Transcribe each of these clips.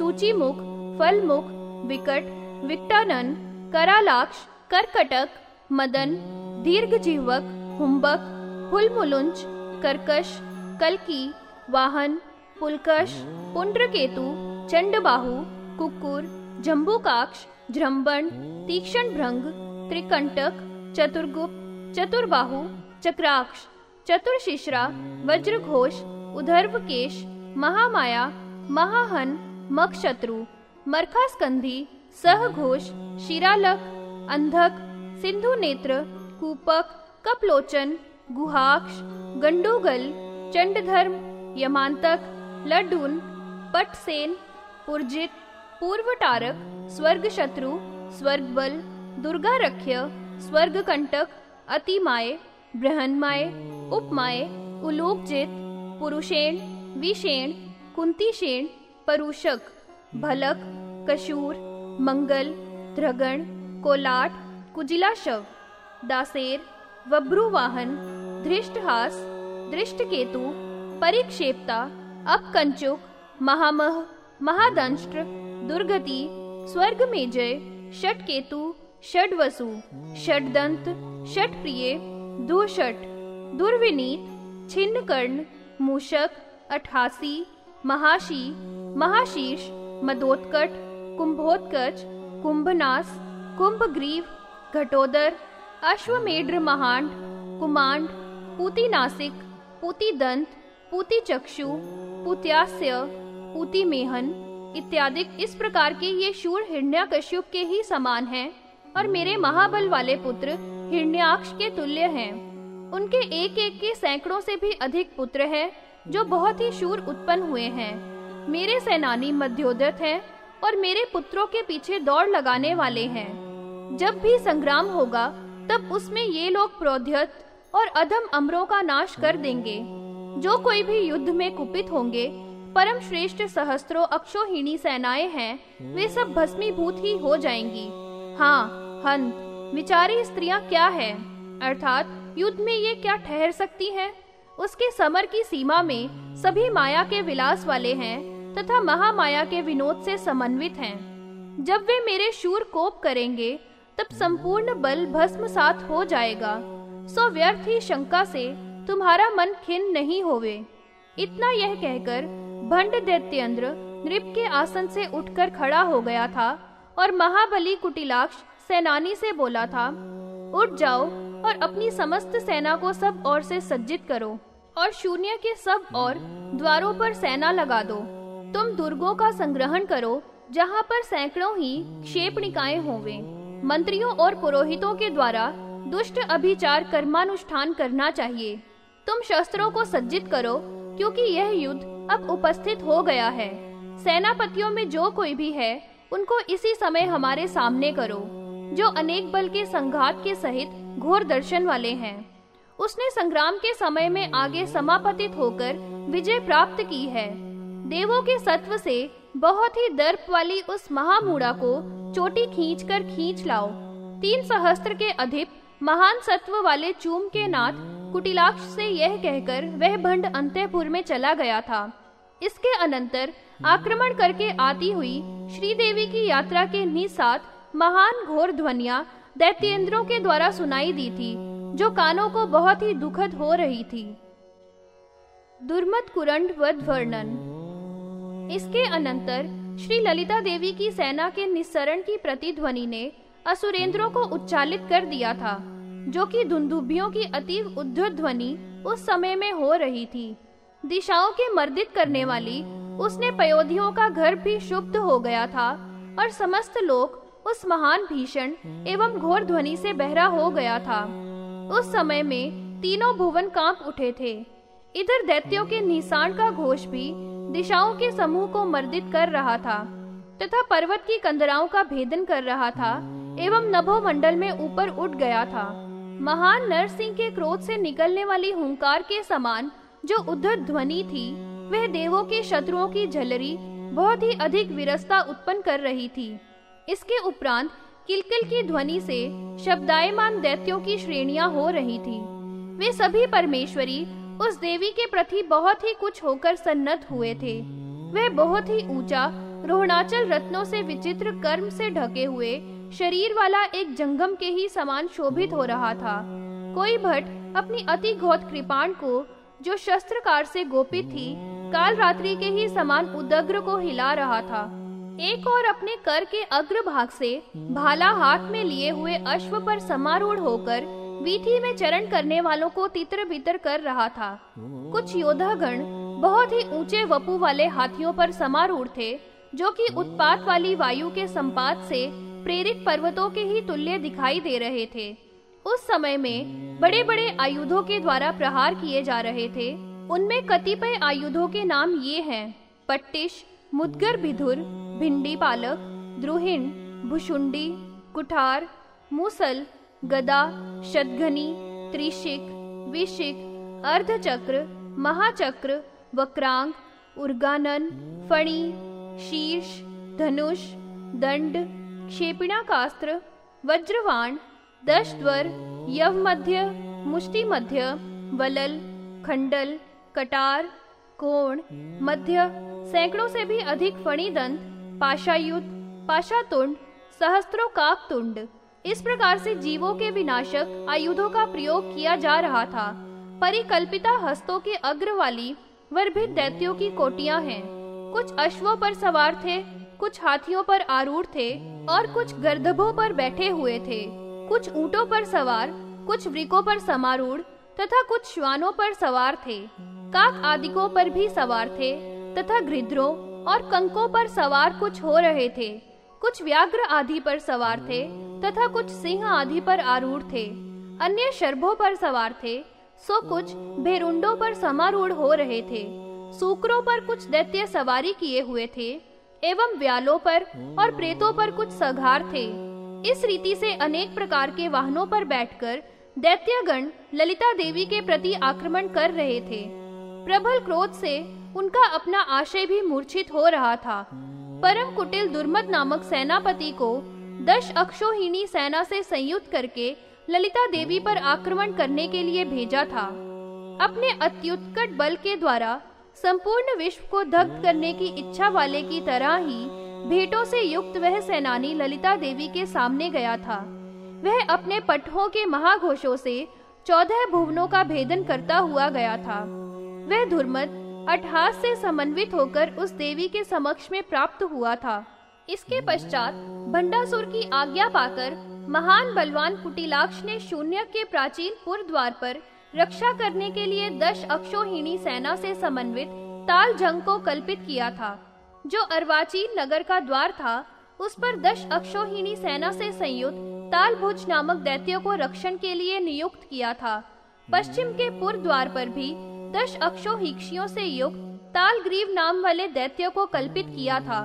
सूचीमुख, फलमुख, विकट, विकटानन, करालाक्ष, करकटक, मदन दीर्घ जीवक हुम्बक हुलमुलुंच कर्कश, कलकी, वाहन, पुलकश, पुंड्रकेतु, चंडबाहु, कुकुर जम्बूकाक्ष जृंबण तीक्ष्ण भ्रंग त्रिकंटक, चतुर्गुप्त, चतुर्बाहु, चक्राक्ष, चतुर्शिश्रा, वज्रघोष, उधर्वकेश, महामाया, महाहन मक्षत्रु मरखास्कंधी, सहघोष, शिरालक, अंधक, सिंधु नेत्र, कूपक, कपलोचन, गुहाक्ष, गंडोगल, चंडधर्म, यमांतक लड्डून पटसेन, पुरजित पूर्वटारक स्वर्ग शत्रु स्वर्ग बल दुर्गा रख्य अतिमाय, बृहन्माय, उपमाय, उलोकजित, पुरुषेण, विषेण कुंतीशेण परुषक, भलक, कशूर, मंगल ध्रगण कोलाट कुजिला शव दासेर वभ्रुवाहन धृष्टहास दृष्टकेतु परिक्षेपता, अपकंचुक, महामह, महादंष्ट्र, दुर्गति स्वर्ग मेजय षटकेतु, षडवसु, षडदंत, षटप्रिय, दुषट, दुर्विनीत छिन्न कर्ण मूषक, अठासी, महाशी महाशीर्ष मदोत्कट, कुंभोत्कच, कुंभनास, कुंभग्रीव, घटोदर अश्वमेढ्र महांड, कुमांड, पूतिनासिक, पूतिदंत, पूतिचक्षु, पूत्यास्य, पूतिमेहन इत्यादि। इस प्रकार के ये शूर हिरण्यकश्यप के ही समान हैं और मेरे महाबल वाले पुत्र हिरण्याक्ष के तुल्य हैं। उनके एक एक के सैकड़ों से भी अधिक पुत्र हैं, जो बहुत ही शूर उत्पन्न हुए हैं। मेरे सेनानी मध्योदत हैं और मेरे पुत्रों के पीछे दौड़ लगाने वाले हैं। जब भी संग्राम होगा, तब उसमें ये लोग प्रोध्यत और अधम अमरों का नाश कर देंगे। जो कोई भी युद्ध में कुपित होंगे, परम श्रेष्ठ सहस्त्रों अक्षोहिणी सेनाएँ हैं, वे सब भस्मीभूत ही हो जाएँगी। हाँ हंत, विचारी स्त्रियाँ क्या है? अर्थात, युद्ध में ये क्या ठहर सकती हैं? उसके समर की सीमा में सभी माया के विलास वाले हैं तथा महामाया के विनोद से समन्वित हैं। जब वे मेरे शूर कोप करेंगे, तब संपूर्ण बल भस्म सात हो जाएगा। सो व्यर्थ ही शंका से तुम्हारा मन खिन नहीं होवे। इतना यह कहकर भंड दैत्येंद्र नृप के आसन से उठकर खड़ा हो गया था और महाबली कुटिलाक्ष सेनानी से बोला था, उठ जाओ और अपनी समस्त सेना को सब ओर से सज्जित करो। और शून्य के सब और द्वारों पर सेना लगा दो। तुम दुर्गों का संग्रहण करो, जहाँ पर सैकड़ों ही क्षेपणिकाएँ होवे मंत्रियों और पुरोहितों के द्वारा दुष्ट अभिचार कर्मानुष्ठान करना चाहिए। तुम शस्त्रों को सज्जित करो, क्योंकि यह युद्ध अब उपस्थित हो गया है। सेनापतियों में जो कोई भी है, उनको इसी समय हमारे सामने करो, जो अनेक बल के संघात के सहित घोर दर्शन वाले हैं। उसने संग्राम के समय में आगे समापतित होकर विजय प्राप्त की है। देवों के सत्व से बहुत ही दर्प वाली उस महामूड़ा को चोटी खींच कर खींच लाओ। तीन सहस्त्र के अधिप महान सत्व वाले चूम के नाथ कुटिलाक्ष से यह कहकर वह भंड अंत्यपुर में चला गया था। इसके अनंतर आक्रमण करके आती हुई श्रीदेवी की यात्रा के निसात महान घोर ध्वनिया दैत्येंद्रों के द्वारा सुनाई दी थी। जो कानों को बहुत ही दुखद हो रही थी। दुर्मत कुरंड वर्णन। इसके अनंतर श्री ललिता देवी की सेना के निस्सरण की प्रतिध्वनि ने असुरेंद्रों को उच्चालित कर दिया था, जो कि धुंधुभियों की अतीव उद्धत ध्वनि उस समय में हो रही थी। दिशाओं के मर्दित करने वाली उसने पयोधियों का घर भी शुद्ध हो गया था और समस्त लोग उस महान भीषण एवं घोर ध्वनि से बहरा हो गया था। उस समय में तीनों भुवन काँप उठे थे। इधर दैत्यों के निशान का घोष भी दिशाओं के समूह को मर्दित कर रहा था, तथा पर्वत की कंदराओं का भेदन कर रहा था एवं नभो मंडल में ऊपर उठ गया था। महान नरसिंह के क्रोध से निकलने वाली हुंकार के समान जो उद्धत ध्वनि थी, वह देवों के शत्रुओं की झलरी बहुत ही अधिक विरसता उत्पन्न कर रही थी। इसके उपरांत किलकिल की ध्वनि से शब्दायमान दैत्यों की श्रेणियाँ हो रही थी। वे सभी परमेश्वरी उस देवी के प्रति बहुत ही कुछ होकर सन्नत हुए थे। वह बहुत ही ऊँचा, रोहणाचल रत्नों से विचित्र कर्म से ढके हुए, शरीर वाला एक जंगम के ही समान शोभित हो रहा था। कोई भट्ट अपनी अति घोत कृपाण को, जो शस्त्रकार से गोपित थी काल रात्रि के ही समान उदग्र को हिला रहा था। एक और अपने कर के अग्र भाग से भाला हाथ में लिए हुए अश्व पर समारूढ़ होकर वीथी में चरण करने वालों को तितर बितर कर रहा था। कुछ योद्धा गण बहुत ही ऊँचे वपु वाले हाथियों पर समारूढ़ थे, जो कि उत्पात वाली वायु के संपात से प्रेरित पर्वतों के ही तुल्य दिखाई दे रहे थे। उस समय में बड़े बड़े आयुधों के द्वारा प्रहार किए जा रहे थे। उनमें कतिपय आयुधों के नाम ये हैं, पट्टिश मुदगर बिधुर भिंडी पालक, द्रुहिण भुषुंडी कुठार, मूसल, गदा, शतघनी, त्रिशिक, विशिक, अर्धचक्र, महाचक्र, वक्रांग, उर्गानन, फणी, शीर्ष, धनुष, दंड, क्षेपिणाकास्त्र, वज्रवाण, दशद्वर यव मध्य मुष्टि मध्य वलल, खंडल, कटार कोण, मध्य, सैकड़ों से भी अधिक फणिदंत पाशायुद्ध पाशातुंड, सहस्त्रों काक तुंड इस प्रकार से जीवों के विनाशक आयुधों का प्रयोग किया जा रहा था। परिकल्पिता हस्तों के अग्र वाली, वर्भित दैत्यों की कोटियाँ हैं। कुछ अश्वों पर सवार थे, कुछ हाथियों पर आरूढ़ थे और कुछ गर्दभों पर बैठे हुए थे। कुछ ऊंटों पर सवार, कुछ वृकों पर समारूढ़ तथा कुछ श्वानों पर सवार थे। काक आदिकों पर भी सवार थे, तथा गृध्रों और कंकों पर सवार कुछ हो रहे थे। कुछ व्याघ्र आदि पर सवार थे, तथा कुछ सिंह आदि पर आरूढ़ थे। अन्य शर्भों पर सवार थे, सो कुछ भेरुंडों पर समारूढ़ हो रहे थे। सूकरों पर कुछ दैत्य सवारी किए हुए थे, एवं व्यालों पर और प्रेतों पर कुछ सघार थे। इस रीति से अनेक प्रकार के वाहनों पर बैठकर दैत्यगण ललिता देवी के प्रति आक्रमण कर रहे थे। प्रबल क्रोध से उनका अपना आशय भी मूर्छित हो रहा था। परम कुटिल दुर्मद नामक सेनापति को दश अक्षोहिणी सेना से संयुक्त करके ललिता देवी पर आक्रमण करने के लिए भेजा था। अपने अत्युत्कट बल के द्वारा संपूर्ण विश्व को दग्ध करने की इच्छा वाले की तरह ही भेटों से युक्त वह सेनानी ललिता देवी के सामने गया था। वह अपने पटहों के महाघोषों से चौदह भुवनों का भेदन करता हुआ गया था। वह धुर्मत अठास से समन्वित होकर उस देवी के समक्ष में प्राप्त हुआ था। इसके पश्चात भंडासुर की आज्ञा पाकर महान बलवान कुटिलाक्ष ने शून्य के प्राचीन पुर द्वार पर रक्षा करने के लिए दश अक्षोहिणी सेना से समन्वित ताल जंग को कल्पित किया था। जो अर्वाचीन नगर का द्वार था, उस पर दश अक्षोहिणी सेना से संयुक्त तालभुज नामक दैत्यों को रक्षण के लिए नियुक्त किया था। पश्चिम के पुर द्वार पर भी दश अक्षोहिक्षियों से युक्त तालग्रीव नाम वाले दैत्य को कल्पित किया था।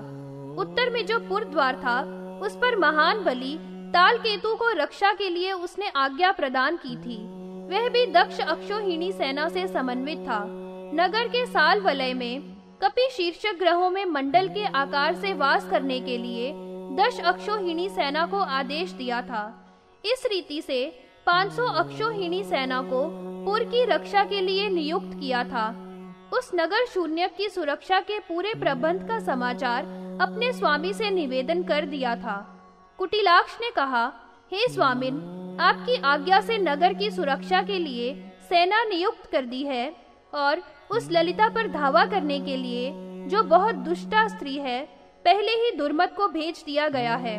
उत्तर में जो पुर द्वार था, उस पर महान बलि ताल केतु को रक्षा के लिए उसने आज्ञा प्रदान की थी। वह भी दक्ष अक्षोहिणी सेना से समन्वित था। नगर के साल वलय में कपि शीर्षक ग्रहों में मंडल के आकार से वास करने के लिए दश अक्षोहिणी सेना को आदेश दिया था। इस रीति से 500 अक्षोहिणी सेना को पुर की रक्षा के लिए नियुक्त किया था। उस नगर शून्य की सुरक्षा के पूरे प्रबंध का समाचार अपने स्वामी से निवेदन कर दिया था। कुटिलाक्ष ने कहा, हे स्वामिन, आपकी आज्ञा से नगर की सुरक्षा के लिए सेना नियुक्त कर दी है और उस ललिता पर धावा करने के लिए जो बहुत दुष्टा स्त्री है, पहले ही दुर्मत को भेज दिया गया है।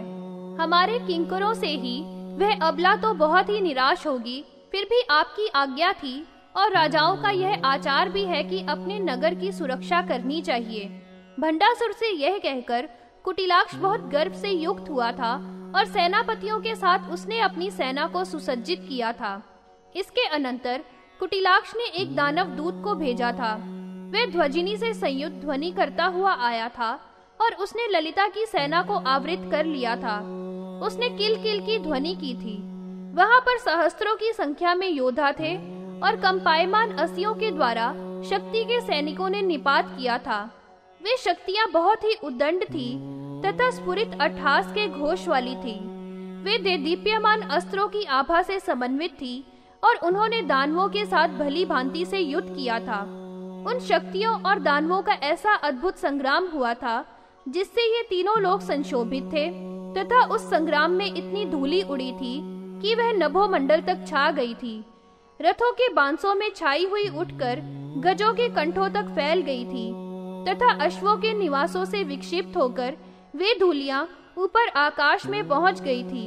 हमारे किंकरों से ही वह अबला तो बहुत ही निराश होगी फिर भी आपकी आज्ञा थी, और राजाओं का यह आचार भी है कि अपने नगर की सुरक्षा करनी चाहिए। भंडासुर से यह कहकर कुटिलाक्ष बहुत गर्व से युक्त हुआ था, और सेनापतियों के साथ उसने अपनी सेना को सुसज्जित किया था। इसके अनंतर कुटिलाक्ष ने एक दानव दूत को भेजा था। वह ध्वजिनी से संयुक्त ध्वनि करता हुआ आया था, और उसने ललिता की सेना को आवृत कर लिया था। उसने किल किल की ध्वनि की थी। वहाँ पर सहस्त्रों की संख्या में योद्धा थे और कंपायमान असियों के द्वारा शक्ति के सैनिकों ने निपात किया था। वे शक्तियाँ बहुत ही उदंड थी, तथा स्फुरित अठास के घोष वाली थी। वे दीप्यमान अस्त्रों की आभा से समन्वित थी और उन्होंने दानवों के साथ भली भांति से युद्ध किया था। उन शक्तियों और दानवों का ऐसा अद्भुत संग्राम हुआ था, जिससे ये तीनों लोग संशोभित थे, तथा उस संग्राम में इतनी धूली उड़ी थी कि वह नभो मंडल तक छा गई थी। रथों के बांसों में छाई हुई उठकर गजों के कंठों तक फैल गई थी, तथा अश्वों के निवासों से विक्षिप्त होकर वे धूलिया ऊपर आकाश में पहुँच गई थी।